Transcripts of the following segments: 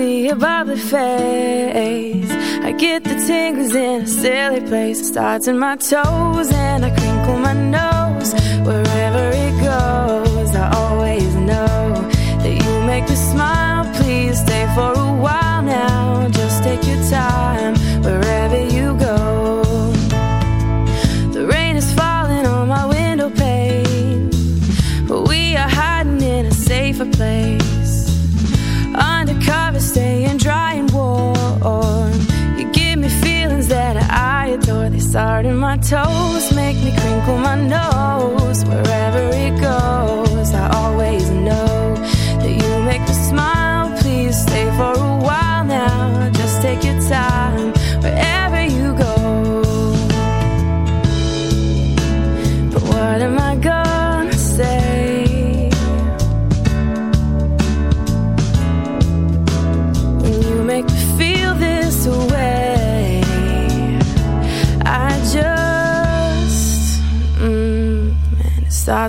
see her bubbly face. I get the tingles in a silly place. It starts in my toes and I crinkle my nose. Wherever toes.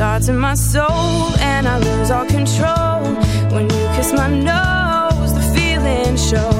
starts in my soul and I lose all control. When you kiss my nose the feeling shows.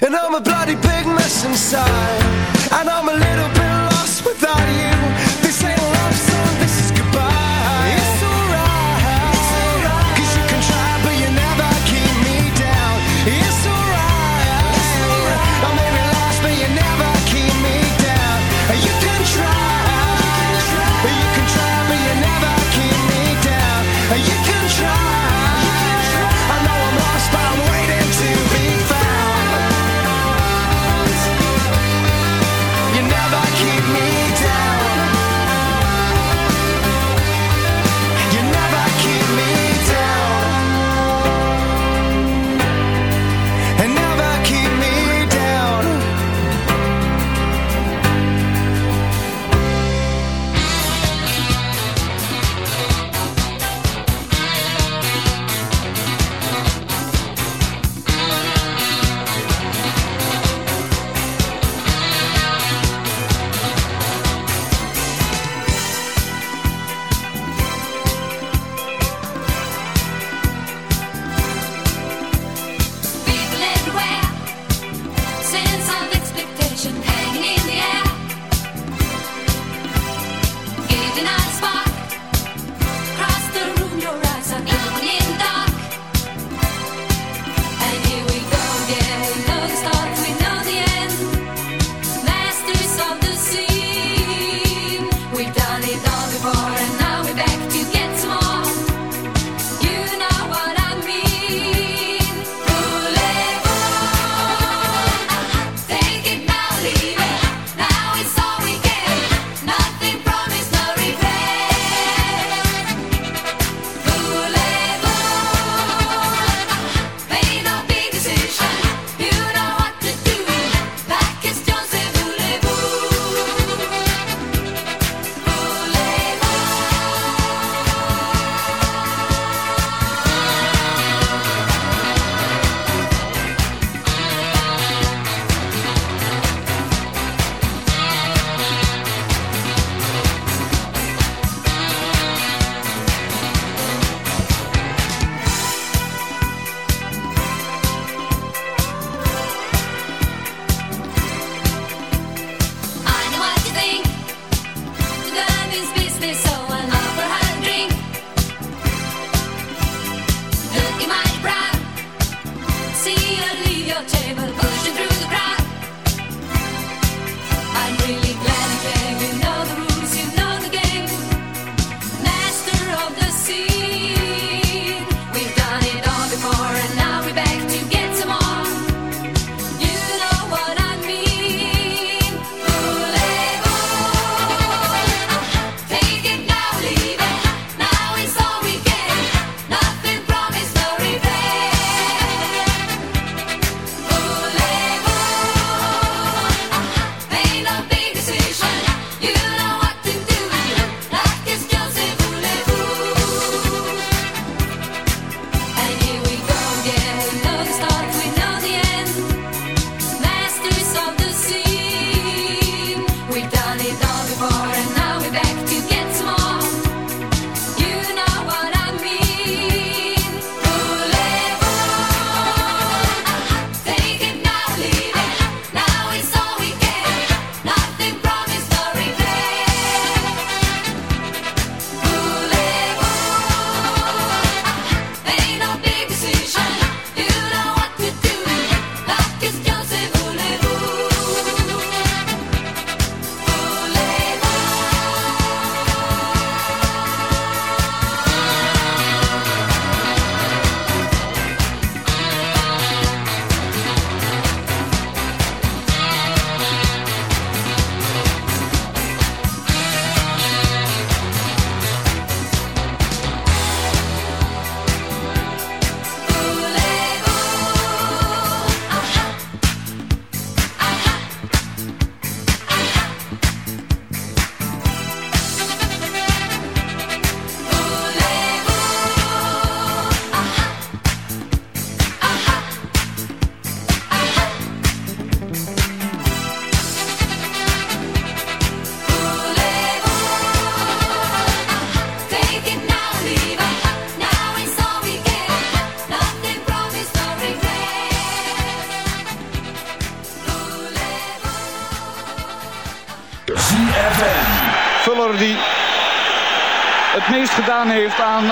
And I'm a bloody big mess inside And I'm a little bit lost without you.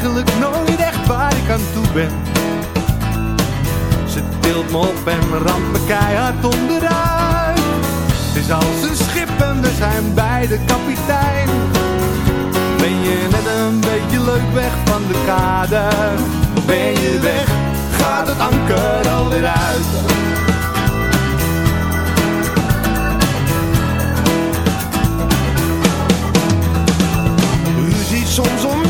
Eigenlijk nooit echt waar ik aan toe ben. Ze tilt me op en ramt me keihard onderuit. Het is als een schip en we zijn beide kapitein. Ben je net een beetje leuk weg van de kade? Ben je weg, gaat het anker alweer uit. Soms om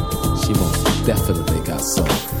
Definitely got soul.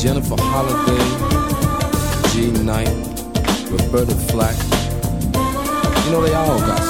Jennifer Holliday, G Knight, Roberta Flack. You know, they all got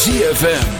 ZFM.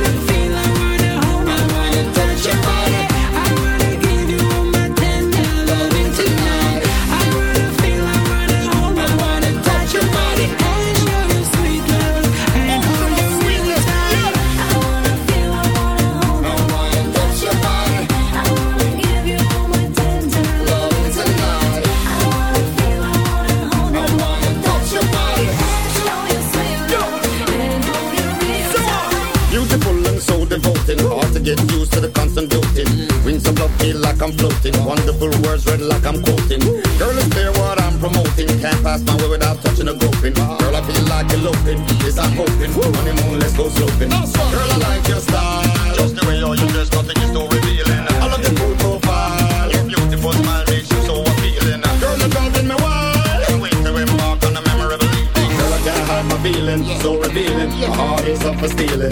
Wonderful words read like I'm quoting. Girl, it's clear what I'm promoting. Can't pass my way without touching a groping. Girl, I feel like eloping. Yes, I'm hoping. Honeymoon, let's go sloping. Girl, I like your style. Just the way you're dressed, nothing is so revealing. I love your cool profile. Your beautiful smile makes you so appealing. Girl, you're driving me wild. Can't wait to embark on a memorable evening. Girl, I can't hide my feeling. So revealing. My heart is up for stealing.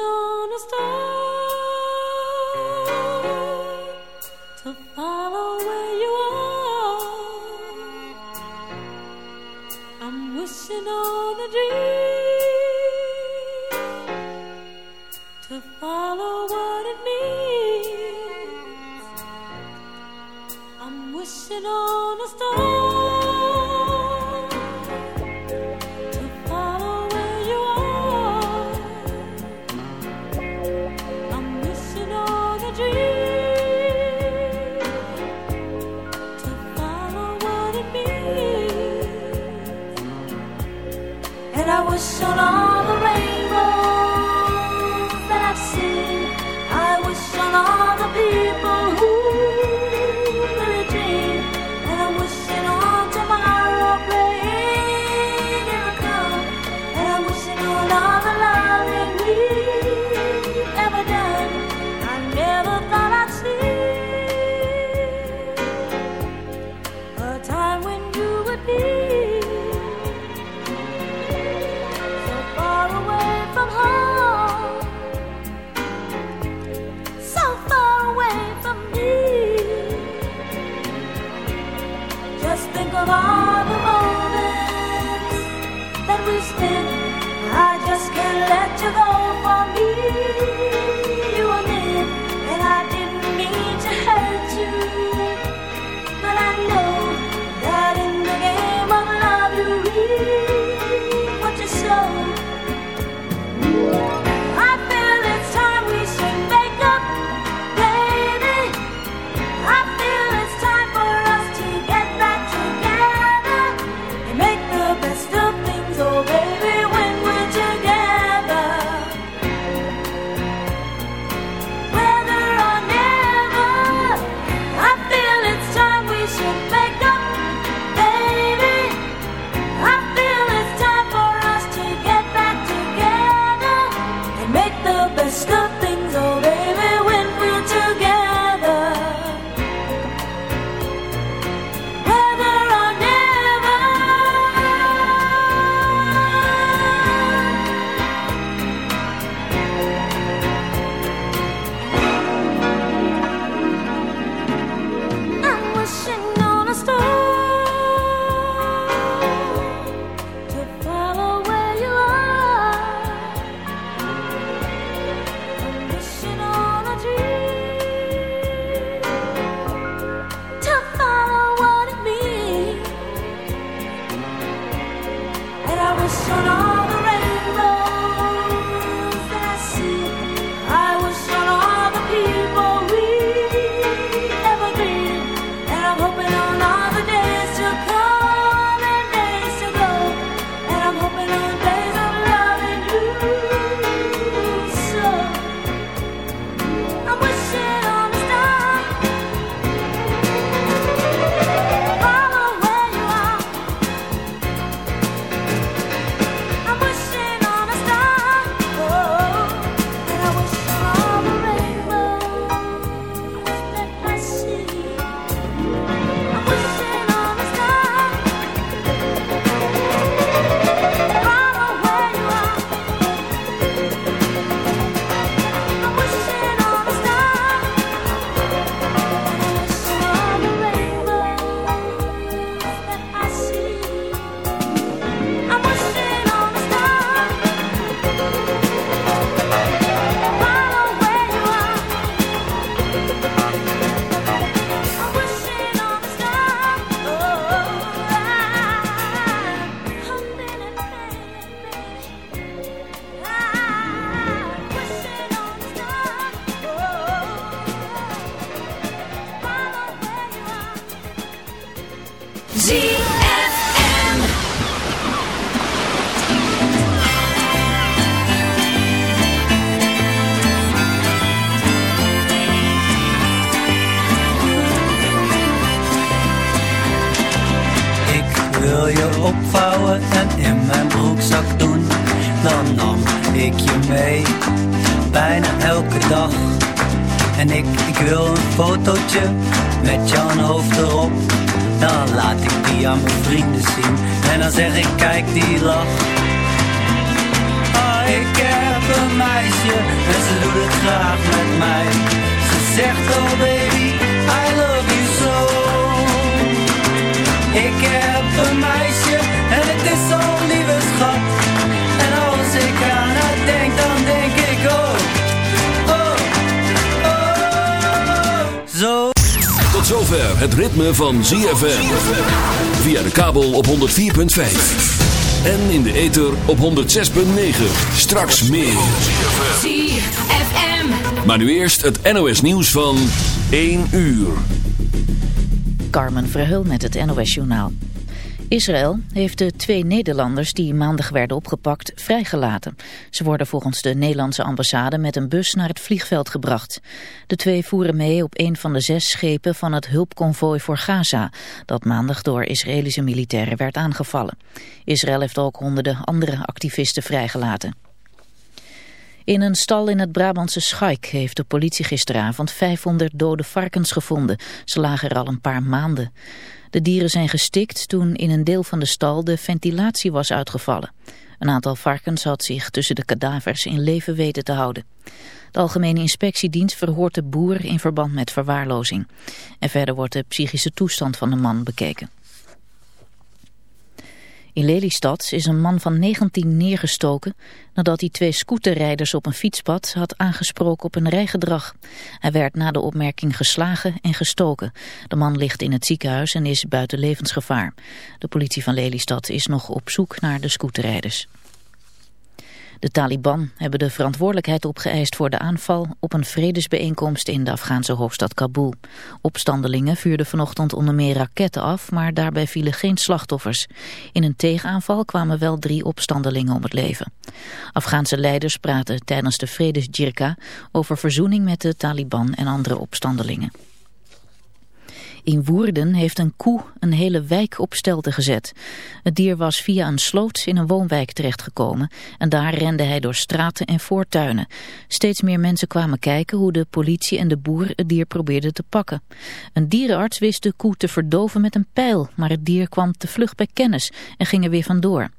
On a star op 106.9. Straks meer. ZFM. Maar nu eerst het NOS nieuws van 1 uur. Carmen Verheul met het NOS Journaal. Israël heeft de twee Nederlanders die maandag werden opgepakt vrijgelaten. Ze worden volgens de Nederlandse ambassade met een bus naar het vliegveld gebracht. De twee voeren mee op een van de zes schepen van het hulpconvooi voor Gaza... dat maandag door Israëlische militairen werd aangevallen. Israël heeft ook honderden andere activisten vrijgelaten. In een stal in het Brabantse Schaik heeft de politie gisteravond 500 dode varkens gevonden. Ze lagen er al een paar maanden. De dieren zijn gestikt toen in een deel van de stal de ventilatie was uitgevallen. Een aantal varkens had zich tussen de kadavers in leven weten te houden. De Algemene Inspectiedienst verhoort de boer in verband met verwaarlozing. En verder wordt de psychische toestand van de man bekeken. In Lelystad is een man van 19 neergestoken nadat hij twee scooterrijders op een fietspad had aangesproken op een rijgedrag. Hij werd na de opmerking geslagen en gestoken. De man ligt in het ziekenhuis en is buiten levensgevaar. De politie van Lelystad is nog op zoek naar de scooterrijders. De Taliban hebben de verantwoordelijkheid opgeëist voor de aanval op een vredesbijeenkomst in de Afghaanse hoofdstad Kabul. Opstandelingen vuurden vanochtend onder meer raketten af, maar daarbij vielen geen slachtoffers. In een tegenaanval kwamen wel drie opstandelingen om het leven. Afghaanse leiders praten tijdens de vredesjirka over verzoening met de Taliban en andere opstandelingen. In Woerden heeft een koe een hele wijk op stelte gezet. Het dier was via een sloot in een woonwijk terechtgekomen en daar rende hij door straten en voortuinen. Steeds meer mensen kwamen kijken hoe de politie en de boer het dier probeerden te pakken. Een dierenarts wist de koe te verdoven met een pijl, maar het dier kwam te vlug bij kennis en ging er weer vandoor.